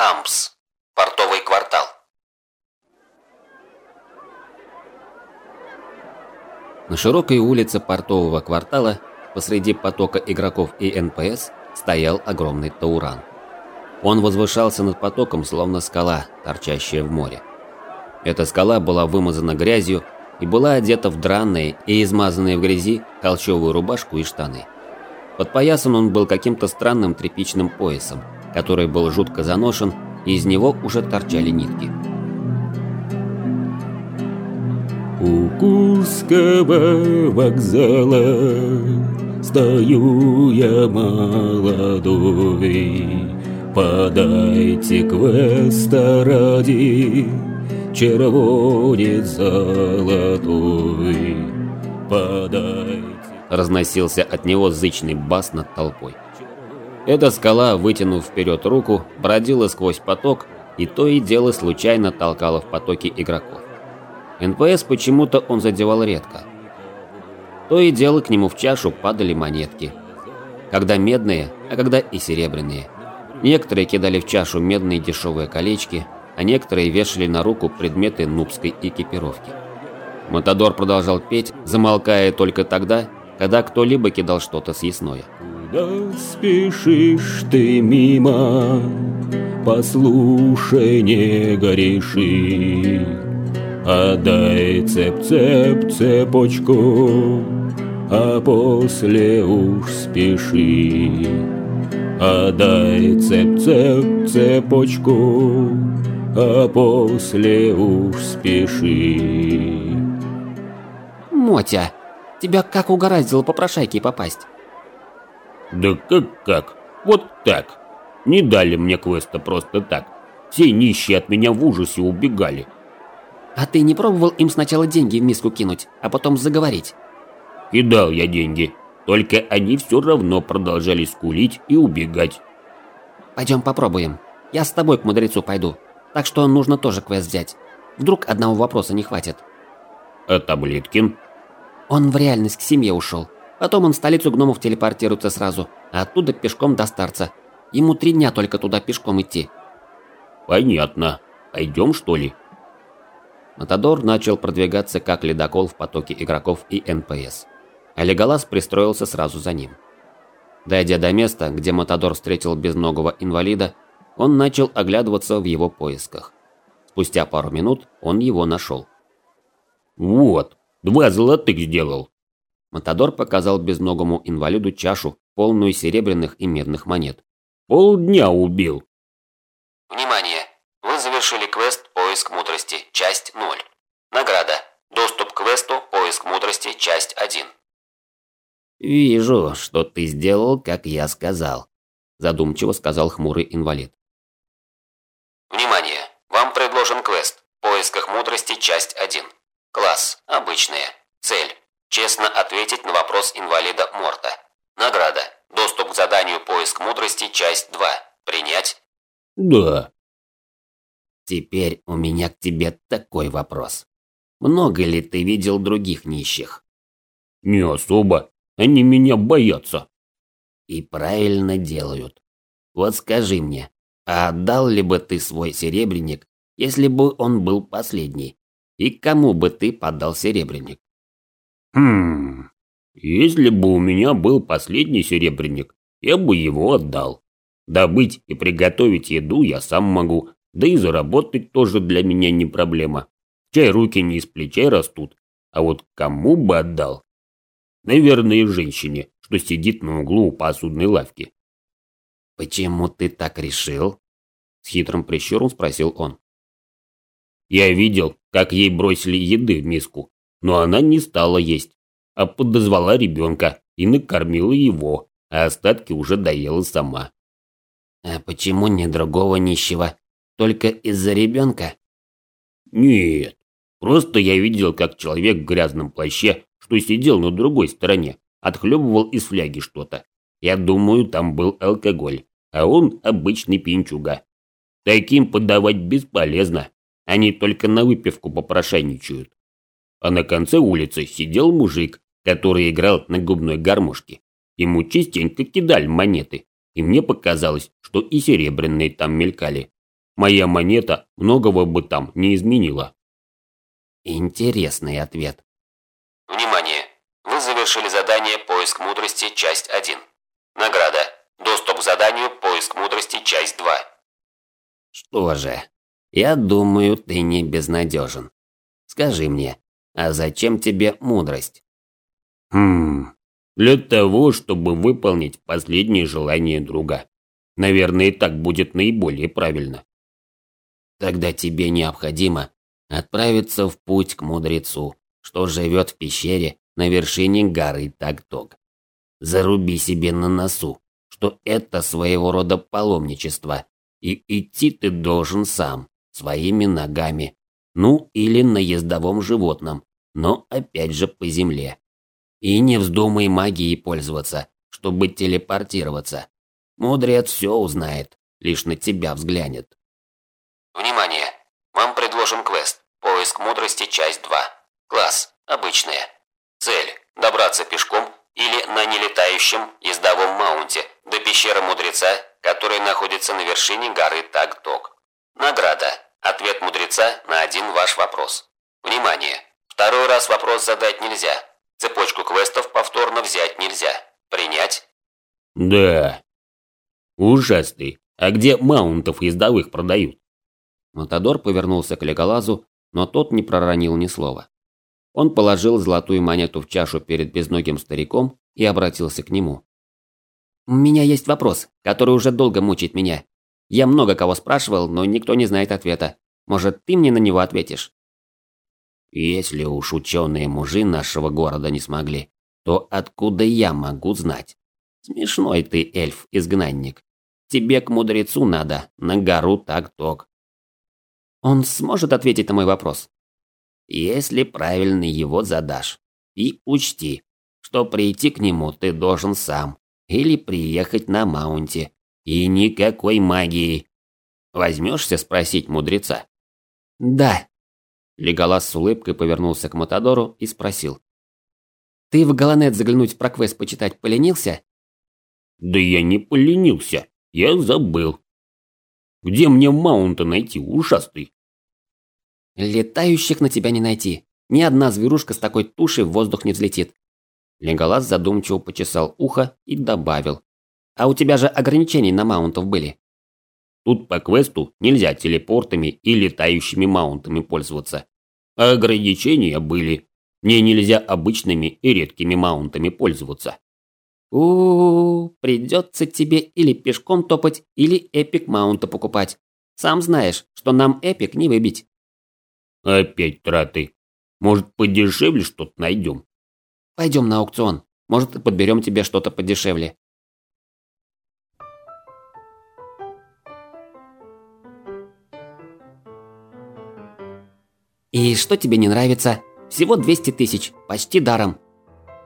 Ампс. Портовый квартал. На широкой улице портового квартала посреди потока игроков и НПС стоял огромный тауран. Он возвышался над потоком, словно скала, торчащая в море. Эта скала была вымазана грязью и была одета в драные и измазанные в грязи холщовую рубашку и штаны. Подпоясан он был каким-то странным тряпичным поясом, который был жутко заношен, и из него уже торчали нитки. У Курского вокзала стою я молодой, Подайте квеста ради червонец золотой. Подайте. Разносился от него зычный бас над толпой. Эта скала, вытянув вперед руку, бродила сквозь поток и то и дело случайно толкала в потоке игроков. НПС почему-то он задевал редко. То и дело к нему в чашу падали монетки. Когда медные, а когда и серебряные. Некоторые кидали в чашу медные дешевые колечки, а некоторые вешали на руку предметы нубской экипировки. Матадор продолжал петь, замолкая только тогда, когда кто-либо кидал что-то съестное. Куда спешишь ты мимо? Послушай, не гореши. Отдай цеп-цеп цепочку, а после уж спеши. Отдай цеп-цеп цепочку, а после уж спеши. Мотя, тебя как угораздило по прошайке попасть? Да как-как? Вот так. Не дали мне квеста просто так. Все нищие от меня в ужасе убегали. А ты не пробовал им сначала деньги в миску кинуть, а потом заговорить? Кидал я деньги, только они все равно продолжали скулить и убегать. Пойдем попробуем. Я с тобой к мудрецу пойду, так что нужно тоже квест взять. Вдруг одного вопроса не хватит. А Таблеткин? Он в реальность к семье ушел. Потом он столицу гномов телепортируется сразу, а оттуда пешком до старца. Ему три дня только туда пешком идти. Понятно. Пойдем, что ли? Матадор начал продвигаться как ледокол в потоке игроков и НПС. А Леголас пристроился сразу за ним. Дойдя до места, где Матадор встретил безногого инвалида, он начал оглядываться в его поисках. Спустя пару минут он его нашел. «Вот, два золотых сделал». Матадор показал безногому инвалиду чашу, полную серебряных и медных монет. «Полдня убил». Внимание! Вы завершили квест «Поиск мудрости», часть 0. Награда. Доступ к квесту «Поиск мудрости», часть 1. «Вижу, что ты сделал, как я сказал», – задумчиво сказал хмурый инвалид. Внимание! Вам предложен квест «В поисках мудрости», часть 1. Класс. Обычные. Цель. Честно ответить на вопрос инвалида Морта. Награда. Доступ к заданию «Поиск мудрости», часть 2. Принять? Да. Теперь у меня к тебе такой вопрос. Много ли ты видел других нищих? Не особо. Они меня боятся. И правильно делают. Вот скажи мне, а отдал ли бы ты свой серебряник, если бы он был последний? И кому бы ты подал серебряник? Хм. Если бы у меня был последний серебряник, я бы его отдал. Добыть и приготовить еду я сам могу, да и заработать тоже для меня не проблема. Чай руки не из плечей растут. А вот кому бы отдал? Наверное, женщине, что сидит на углу у посудной лавки. Почему ты так решил? С хитрым прищуром спросил он. Я видел, как ей бросили еды в миску, но она не стала есть, а подозвала ребенка и накормила его, а остатки уже доела сама. А почему не другого нищего? Только из-за ребенка? Нет, просто я видел, как человек в грязном плаще, что сидел на другой стороне, отхлебывал из фляги что-то. Я думаю, там был алкоголь, а он обычный пинчуга. Таким подавать бесполезно, они только на выпивку попрошайничают. А на конце улицы сидел мужик, который играл на губной гармошке. Ему частенько кидали монеты, и мне показалось, что и серебряные там мелькали. Моя монета многого бы там не изменила. Интересный ответ. Внимание! Вы завершили задание «Поиск мудрости. Часть 1». Награда. Доступ к заданию «Поиск мудрости. Часть 2». Что же, я думаю, ты не безнадежен. Скажи мне, а зачем тебе мудрость? Хм, для того, чтобы выполнить последнее желание друга. Наверное, так будет наиболее правильно. Тогда тебе необходимо отправиться в путь к мудрецу, что живет в пещере на вершине горы Такток. Заруби себе на носу, что это своего рода паломничество, и идти ты должен сам, своими ногами, ну или на ездовом животном, но опять же по земле. И не вздумай магией пользоваться, чтобы телепортироваться. Мудрец все узнает, лишь на тебя взглянет. Внимание! Вам предложен квест «Поиск мудрости. Часть 2». Класс. Обычная. Цель – добраться пешком или на нелетающем ездовом маунте до пещеры мудреца, которая находится на вершине горы Тагток. Награда – ответ мудреца на один ваш вопрос. Внимание! Второй раз вопрос задать нельзя. Цепочку квестов повторно взять нельзя. Принять? Да. Ужасный. А где маунтов ездовых продают? Матадор повернулся к Леголазу, но тот не проронил ни слова. Он положил золотую монету в чашу перед безногим стариком и обратился к нему. «У меня есть вопрос, который уже долго мучает меня. Я много кого спрашивал, но никто не знает ответа. Может, ты мне на него ответишь?» «Если уж ученые мужи нашего города не смогли, то откуда я могу знать? Смешной ты, эльф-изгнанник. Тебе к мудрецу надо, на гору так-ток. Он сможет ответить на мой вопрос? Если правильно его задашь. И учти, что прийти к нему ты должен сам. Или приехать на маунте. И никакой магии. Возьмешься спросить мудреца? Да. Леголас с улыбкой повернулся к Матадору и спросил. Ты в Галанет заглянуть в проквест почитать поленился? Да я не поленился. Я забыл. Где мне маунта найти, ушастый? Летающих на тебя не найти. Ни одна зверушка с такой тушей в воздух не взлетит. Леголас задумчиво почесал ухо и добавил. А у тебя же ограничения на маунтов были. Тут по квесту нельзя телепортами и летающими маунтами пользоваться. А ограничения были. Мне нельзя обычными и редкими маунтами пользоваться. У, -у, -у придется тебе или пешком топать, или эпик маунта покупать. Сам знаешь, что нам эпик не выбить. Опять траты. Может, подешевле что-то найдем? Пойдем на аукцион. Может, подберем тебе что-то подешевле. И что тебе не нравится? Всего 200 тысяч, почти даром.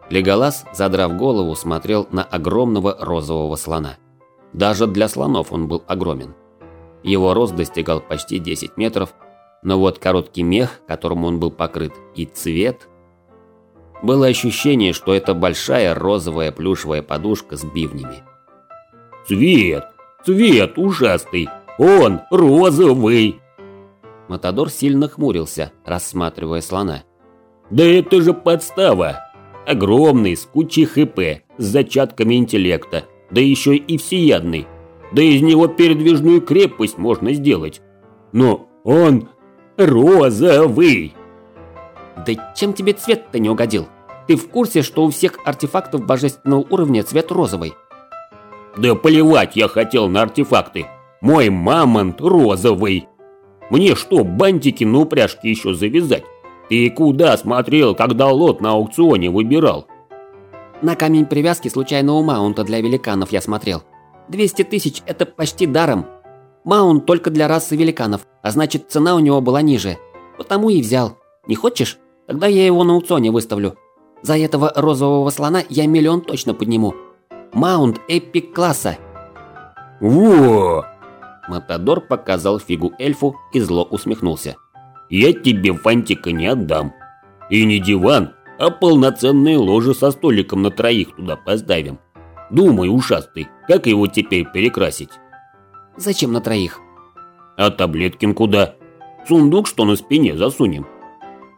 Леголас, задрав голову, смотрел на огромного розового слона. Даже для слонов он был огромен. Его рост достигал почти 10 метров, но вот короткий мех, которым он был покрыт, и цвет... Было ощущение, что это большая розовая плюшевая подушка с бивнями. «Цвет! Цвет ужасный! Он розовый!» Матадор сильно хмурился, рассматривая слона. «Да это же подстава! Огромный, с кучей ХП, с зачатками интеллекта, да еще и всеядный. Да из него передвижную крепость можно сделать. Но он розовый. Да чем тебе цвет-то не угодил? Ты в курсе, что у всех артефактов божественного уровня цвет розовый? Да плевать я хотел на артефакты. Мой мамонт розовый. Мне что, бантики на упряжке еще завязать? Ты куда смотрел, когда лот на аукционе выбирал? На камень привязки случайного маунта для великанов я смотрел. 200 тысяч – это почти даром. Маунт только для расы великанов, а значит цена у него была ниже. Потому и взял. Не хочешь? Тогда я его на аукционе выставлю. За этого розового слона я миллион точно подниму. Маунт эпик класса. Во! Матадор показал фигу эльфу и зло усмехнулся. Я тебе фантика не отдам. И не диван, а полноценное ложе со столиком на троих туда поставим. Думай, ушастый, как его теперь перекрасить? Зачем на троих? А Таблеткин куда? Сундук, что на спине, засунем.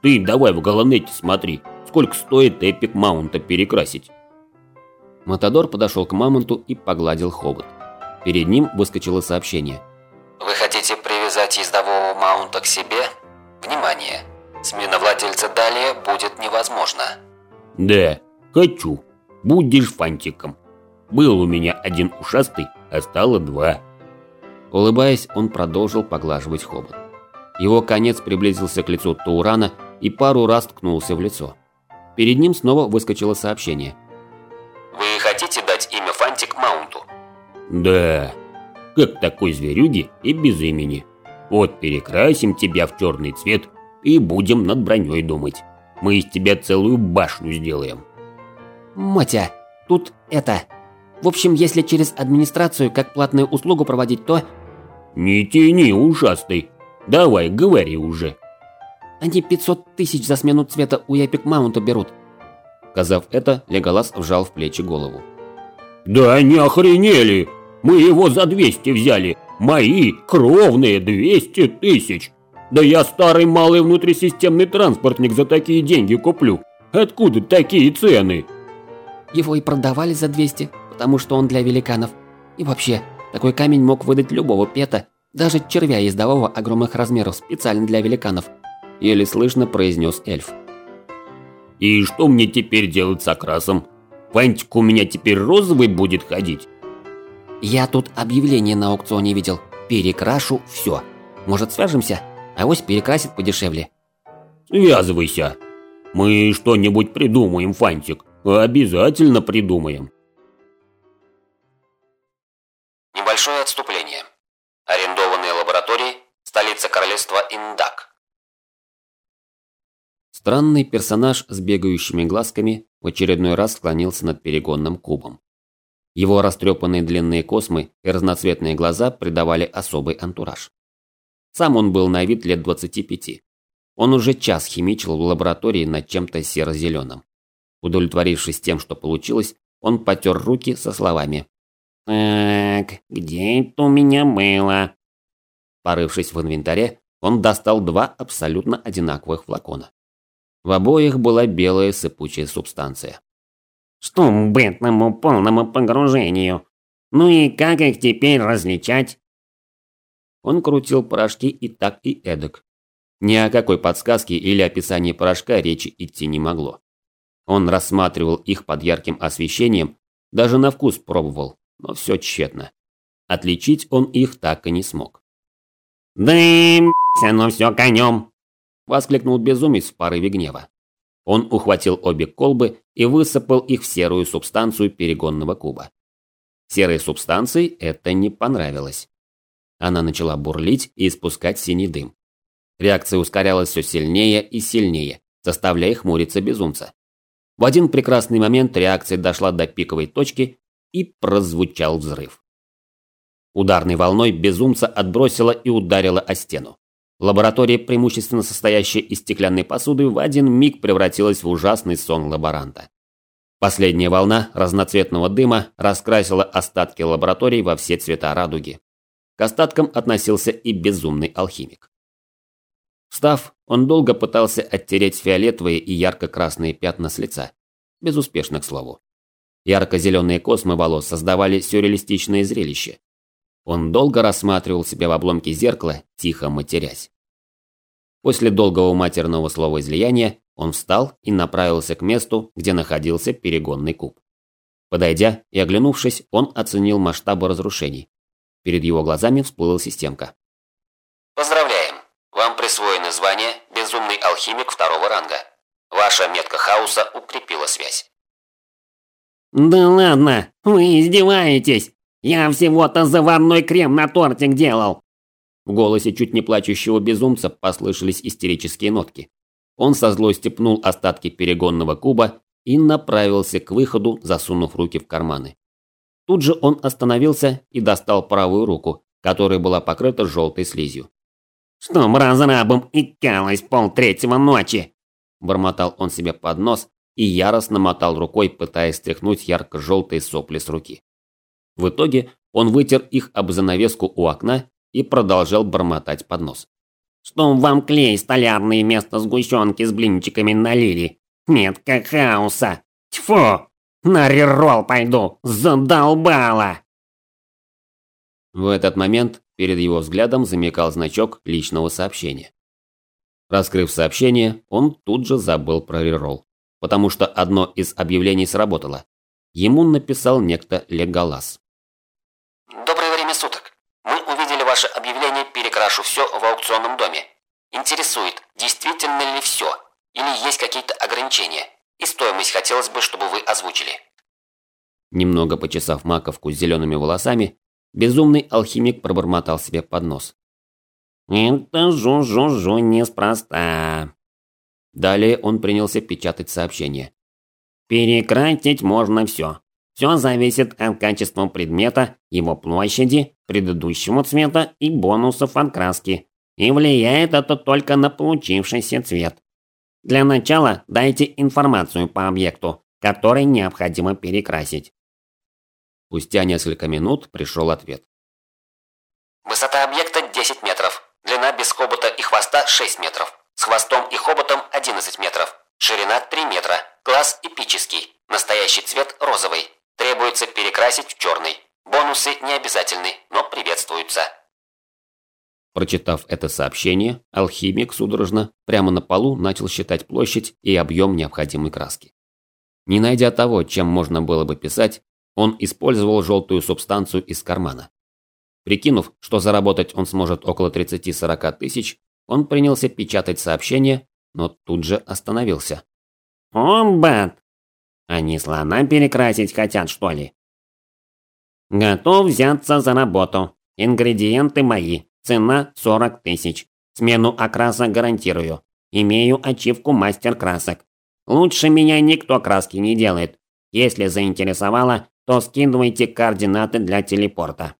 Ты давай в Галанете смотри, сколько стоит эпик маунта перекрасить. Матадор подошел к мамонту и погладил хобот. Перед ним выскочило сообщение. Вы хотите привязать ездового маунта к себе? Внимание! Смена владельца далее будет невозможна. Да, хочу. Будешь фантиком. Был у меня один ушастый, а стало два. Улыбаясь, он продолжил поглаживать хобот. Его конец приблизился к лицу Таурана и пару раз ткнулся в лицо. Перед ним снова выскочило сообщение. Да, как такой зверюги и без имени. Вот перекрасим тебя в черный цвет и будем над броней думать. Мы из тебя целую башню сделаем. Мотя, тут это... В общем, если через администрацию как платную услугу проводить, то... Не тяни, ушастый. Давай, говори уже. Они 500 тысяч за смену цвета у Эпик Маунта берут. Сказав это, Леголас вжал в плечи голову. Да не охренели! Мы его за 200 взяли. Мои кровные 200 тысяч. Да я старый малый внутрисистемный транспортник за такие деньги куплю. Откуда такие цены? Его и продавали за 200, потому что он для великанов. И вообще, такой камень мог выдать любого пета, даже червя ездового огромных размеров специально для великанов. Еле слышно произнес эльф. И что мне теперь делать с окрасом? Фантик у меня теперь розовый будет ходить? Я тут объявление на аукционе видел. Перекрашу все. Может, свяжемся? Авось перекрасит подешевле. Связывайся. Мы что-нибудь придумаем, Фантик. Обязательно придумаем. Небольшое отступление. Арендованные лаборатории, столица королевства Индак. Странный персонаж с бегающими глазками в очередной раз склонился над перегонным кубом. Его растрепанные длинные космы и разноцветные глаза придавали особый антураж. Сам он был на вид лет 25. Он уже час химичил в лаборатории над чем-то серо-зеленым. Удовлетворившись тем, что получилось, он потер руки со словами «Так, где это у меня было?» Порывшись в инвентаре, он достал два абсолютно одинаковых флакона. В обоих была белая сыпучая субстанция. «Что этому полному погружению? Ну и как их теперь различать?» Он крутил порошки и так, и эдак. Ни о какой подсказке или описании порошка речи идти не могло. Он рассматривал их под ярким освещением, даже на вкус пробовал, но все тщетно. Отличить он их так и не смог. «Дым, оно все конем!» – воскликнул безумец в порыве гнева. Он ухватил обе колбы и высыпал их в серую субстанцию перегонного куба. Серой субстанции это не понравилось. Она начала бурлить и испускать синий дым. Реакция ускорялась все сильнее и сильнее, заставляя хмуриться безумца. В один прекрасный момент реакция дошла до пиковой точки и прозвучал взрыв. Ударной волной безумца отбросило и ударило о стену. Лаборатория, преимущественно состоящая из стеклянной посуды, в один миг превратилась в ужасный сон лаборанта. Последняя волна разноцветного дыма раскрасила остатки лаборатории во все цвета радуги. К остаткам относился и безумный алхимик. Встав, он долго пытался оттереть фиолетовые и ярко-красные пятна с лица. Безуспешно, к слову. Ярко-зеленые космы волос создавали сюрреалистичное зрелище. Он долго рассматривал себя в обломке зеркала, тихо матерясь. После долгого матерного слова излияния он встал и направился к месту, где находился перегонный куб. Подойдя и оглянувшись, он оценил масштабы разрушений. Перед его глазами всплыла системка. Поздравляем! Вам присвоено звание «Безумный алхимик второго ранга». Ваша метка хаоса укрепила связь. «Да ладно, вы издеваетесь! Я всего-то заварной крем на тортик делал!» В голосе чуть не плачущего безумца послышались истерические нотки. Он со злостью пнул остатки перегонного куба и направился к выходу, засунув руки в карманы. Тут же он остановился и достал правую руку, которая была покрыта желтой слизью. «Чтоб разрабом икалось полтретьего ночи!» Бормотал он себе под нос и яростно мотал рукой, пытаясь стряхнуть ярко-желтые сопли с руки. В итоге он вытер их об занавеску у окна и продолжал бормотать под нос. «Что вам клей столярный вместо сгущенки с блинчиками налили? Метка хаоса! Тьфу! На реролл пойду! Задолбала!» В этот момент перед его взглядом замекал значок личного сообщения. Раскрыв сообщение, он тут же забыл про реролл, потому что одно из объявлений сработало. Ему написал некто Леголас. «Перекрашу все в аукционном доме». Интересует, действительно ли все, или есть какие-то ограничения, и стоимость хотелось бы, чтобы вы озвучили». Немного почесав маковку с зелеными волосами, Безумный алхимик пробормотал себе под нос. «Это жу-жу-жу неспроста». Далее он принялся печатать сообщение. «Перекратить можно все. Все зависит от качества предмета, его площади, предыдущего цвета и бонусов от краски. И влияет это только на получившийся цвет. Для начала дайте информацию по объекту, который необходимо перекрасить. Спустя несколько минут пришел ответ. Высота объекта 10 метров. Длина без хобота и хвоста 6 метров. С хвостом и хоботом 11 метров. Ширина 3 метра. Глаз эпический. Настоящий цвет розовый. Требуется перекрасить в черный. Бонусы не обязательны, но приветствуются. Прочитав это сообщение, алхимик судорожно прямо на полу начал считать площадь и объем необходимой краски. Не найдя того, чем можно было бы писать, он использовал желтую субстанцию из кармана. Прикинув, что заработать он сможет около 30-40 тысяч, он принялся печатать сообщение, но тут же остановился. «О, бат! Они слона перекрасить хотят, что ли?» «Готов взяться за работу. Ингредиенты мои. Цена 40 тысяч. Смену окраса гарантирую. Имею ачивку мастер красок. Лучше меня никто краски не делает. Если заинтересовало, то скидывайте координаты для телепорта.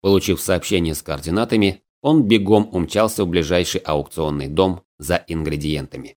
Получив сообщение с координатами, он бегом умчался в ближайший аукционный дом за ингредиентами.